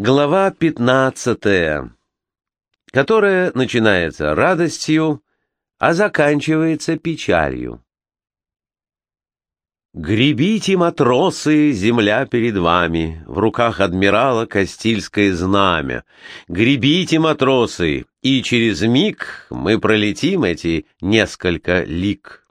Глава пятнадцатая, которая начинается радостью, а заканчивается печалью. Гребите, матросы, земля перед вами, в руках адмирала Кастильское знамя. Гребите, матросы, и через миг мы пролетим эти несколько лик.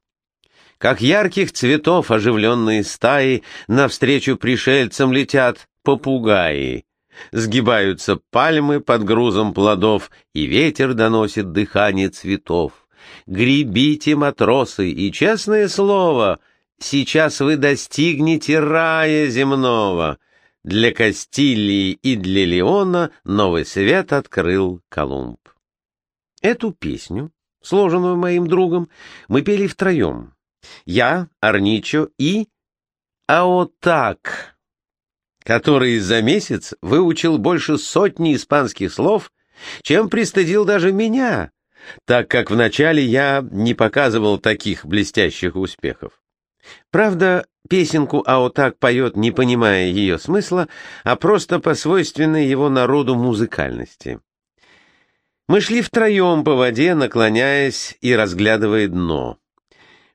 Как ярких цветов оживленные стаи навстречу пришельцам летят попугаи. Сгибаются пальмы под грузом плодов, и ветер доносит дыхание цветов. Гребите, матросы, и, честное слово, сейчас вы достигнете рая земного. Для Кастилии и для Леона новый свет открыл Колумб. Эту песню, сложенную моим другом, мы пели втроем. Я, Арничо и Аотак который за месяц выучил больше сотни испанских слов, чем пристыдил даже меня, так как вначале я не показывал таких блестящих успехов. Правда, песенку Аотак поет, не понимая ее смысла, а просто по свойственной его народу музыкальности. Мы шли втроем по воде, наклоняясь и разглядывая дно.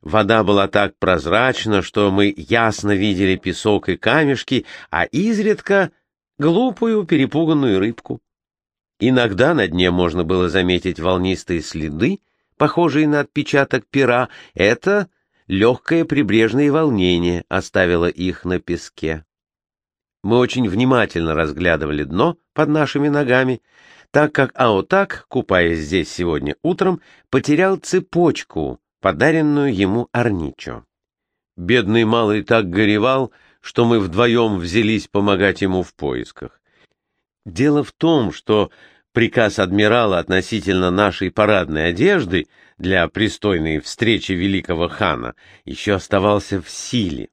Вода была так прозрачна, что мы ясно видели песок и камешки, а изредка глупую перепуганную рыбку. Иногда на дне можно было заметить волнистые следы, похожие на отпечаток пера. Это легкое прибрежное волнение оставило их на песке. Мы очень внимательно разглядывали дно под нашими ногами, так как Аотак, купаясь здесь сегодня утром, потерял цепочку, подаренную ему Арничо. Бедный малый так горевал, что мы вдвоем взялись помогать ему в поисках. Дело в том, что приказ адмирала относительно нашей парадной одежды для пристойной встречи великого хана еще оставался в силе.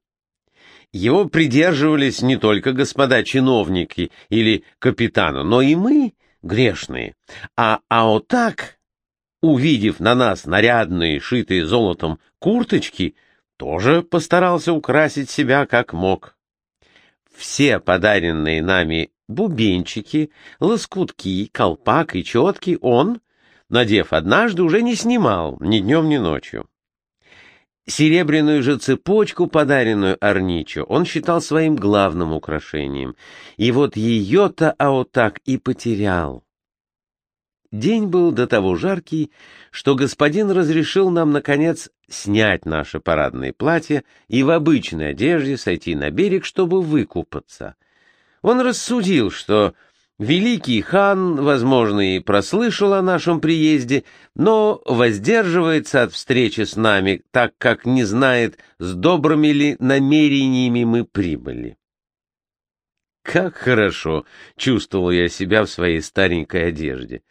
Его придерживались не только господа чиновники или капитаны, но и мы, грешные. А Аотак увидев на нас нарядные, шитые золотом курточки, тоже постарался украсить себя как мог. Все подаренные нами бубенчики, лоскутки, колпак и четки он, надев однажды, уже не снимал ни днем, ни ночью. Серебряную же цепочку, подаренную Арничо, он считал своим главным украшением, и вот ее-то Аотак и потерял. День был до того жаркий, что господин разрешил нам, наконец, снять наше парадное платье и в обычной одежде сойти на берег, чтобы выкупаться. Он рассудил, что великий хан, возможно, и прослышал о нашем приезде, но воздерживается от встречи с нами, так как не знает, с добрыми ли намерениями мы прибыли. Как хорошо чувствовал я себя в своей старенькой одежде.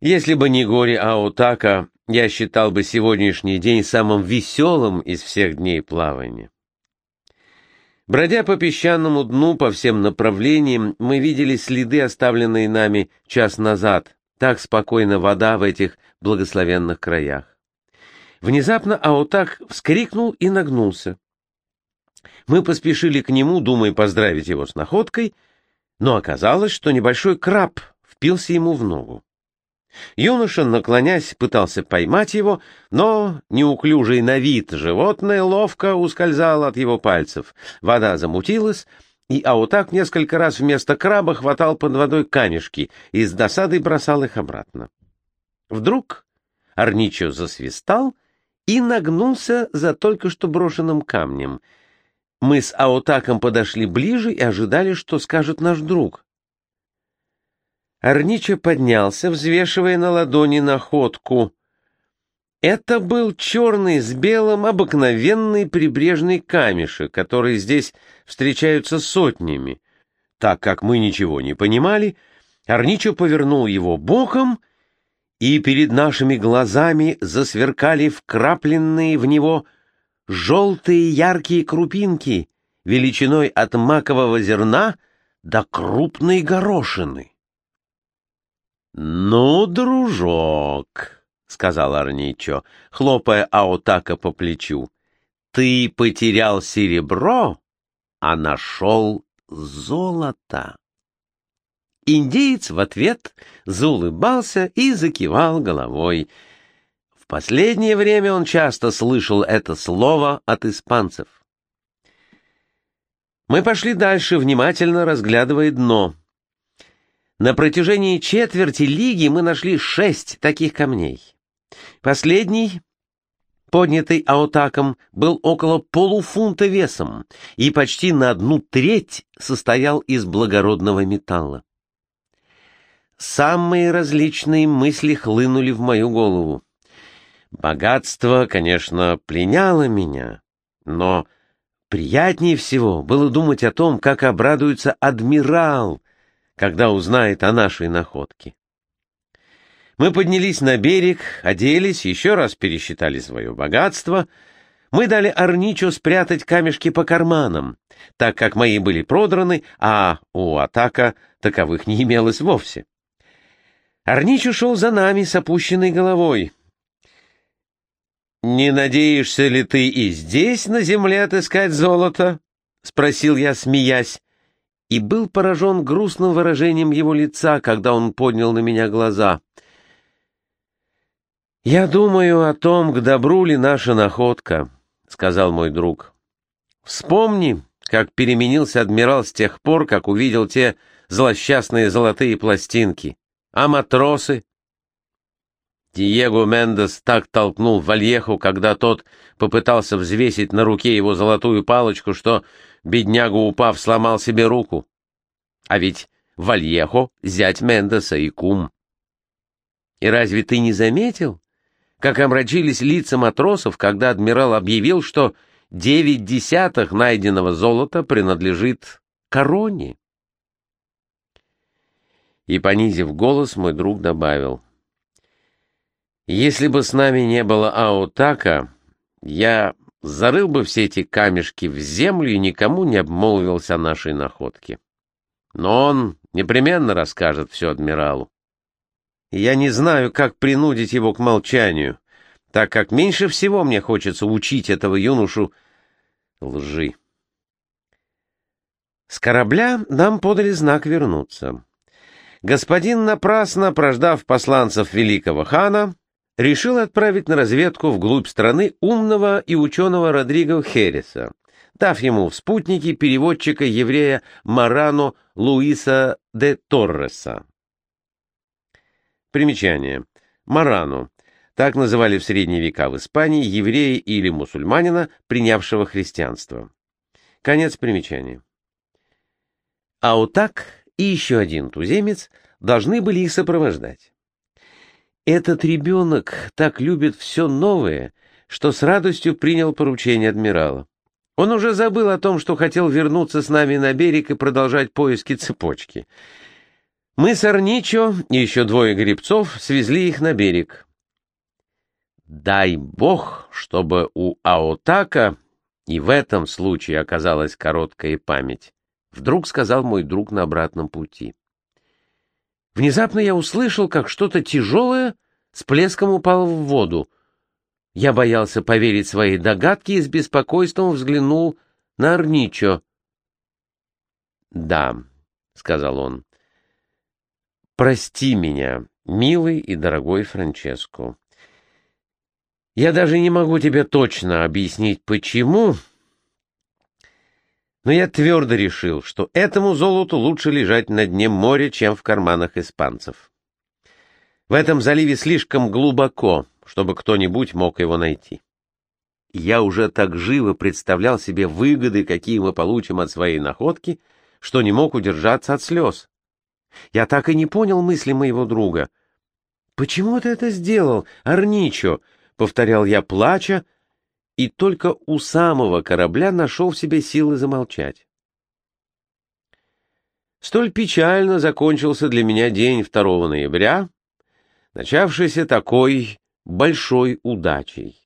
Если бы не горе Аутака, я считал бы сегодняшний день самым веселым из всех дней плавания. Бродя по песчаному дну по всем направлениям, мы видели следы, оставленные нами час назад. Так спокойна вода в этих благословенных краях. Внезапно Аутак вскрикнул и нагнулся. Мы поспешили к нему, думая поздравить его с находкой, но оказалось, что небольшой краб впился ему в ногу. Юноша, наклонясь, пытался поймать его, но неуклюжий на вид животное ловко ускользало от его пальцев. Вода замутилась, и Аутак несколько раз вместо краба хватал под водой камешки и с досадой бросал их обратно. Вдруг Арничо засвистал и нагнулся за только что брошенным камнем. Мы с Аутаком подошли ближе и ожидали, что скажет наш друг. Арнича поднялся, взвешивая на ладони находку. Это был черный с белым обыкновенный прибрежный камешек, которые здесь встречаются сотнями. Так как мы ничего не понимали, Арничо повернул его боком, и перед нашими глазами засверкали вкрапленные в него желтые яркие крупинки величиной от макового зерна до крупной горошины. «Ну, дружок», — сказал Арничо, хлопая Аотака по плечу, — «ты потерял серебро, а нашел золото». Индеец в ответ заулыбался и закивал головой. В последнее время он часто слышал это слово от испанцев. Мы пошли дальше, внимательно разглядывая дно. На протяжении четверти лиги мы нашли шесть таких камней. Последний, поднятый аутаком, был около полуфунта весом и почти на одну треть состоял из благородного металла. Самые различные мысли хлынули в мою голову. Богатство, конечно, пленяло меня, но приятнее всего было думать о том, как обрадуется адмирал, когда узнает о нашей находке. Мы поднялись на берег, оделись, еще раз пересчитали свое богатство. Мы дали Арничо спрятать камешки по карманам, так как мои были продраны, а у Атака таковых не имелось вовсе. Арничо шел за нами с опущенной головой. «Не надеешься ли ты и здесь на земле отыскать золото?» — спросил я, смеясь и был поражен грустным выражением его лица, когда он поднял на меня глаза. «Я думаю о том, к добру ли наша находка», — сказал мой друг. «Вспомни, как переменился адмирал с тех пор, как увидел те злосчастные золотые пластинки. А матросы?» Диего Мендес так толкнул Вальеху, когда тот попытался взвесить на руке его золотую палочку, что беднягу, упав, сломал себе руку. А ведь Вальехо — зять Мендеса и кум. И разве ты не заметил, как омрачились лица матросов, когда адмирал объявил, что девять десятых найденного золота принадлежит короне? И, понизив голос, мой друг добавил, «Если бы с нами не было Аутака, я зарыл бы все эти камешки в землю и никому не обмолвился о нашей находке. Но он непременно расскажет все адмиралу. Я не знаю, как принудить его к молчанию, так как меньше всего мне хочется учить этого юношу лжи. С корабля нам подали знак вернуться. Господин, напрасно прождав посланцев великого хана, решил отправить на разведку вглубь страны умного и ученого Родриго Хереса, дав ему в спутники переводчика-еврея Марано Луиса де Торреса. Примечание. Марано. Так называли в средние века в Испании еврея или мусульманина, принявшего христианство. Конец примечания. Аутак и еще один туземец должны были их сопровождать. Этот ребенок так любит все новое, что с радостью принял поручение адмирала. Он уже забыл о том, что хотел вернуться с нами на берег и продолжать поиски цепочки. Мы с Арничо и еще двое гребцов свезли их на берег. Дай бог, чтобы у Аотака и в этом случае оказалась короткая память, вдруг сказал мой друг на обратном пути. Внезапно я услышал, как что-то тяжелое с плеском упало в воду. Я боялся поверить своей догадке и с беспокойством взглянул на Арничо. «Да», — сказал он, — «прости меня, милый и дорогой Франческо. Я даже не могу тебе точно объяснить, почему, но я твердо решил, что этому золоту лучше лежать на дне моря, чем в карманах испанцев. В этом заливе слишком глубоко, чтобы кто-нибудь мог его найти. Я уже так живо представлял себе выгоды, какие мы получим от своей находки, что не мог удержаться от слез. Я так и не понял мысли моего друга. «Почему ты это сделал, Арничо?» — повторял я, плача, и только у самого корабля нашел в себе силы замолчать. Столь печально закончился для меня день 2 ноября, начавшийся такой большой удачей.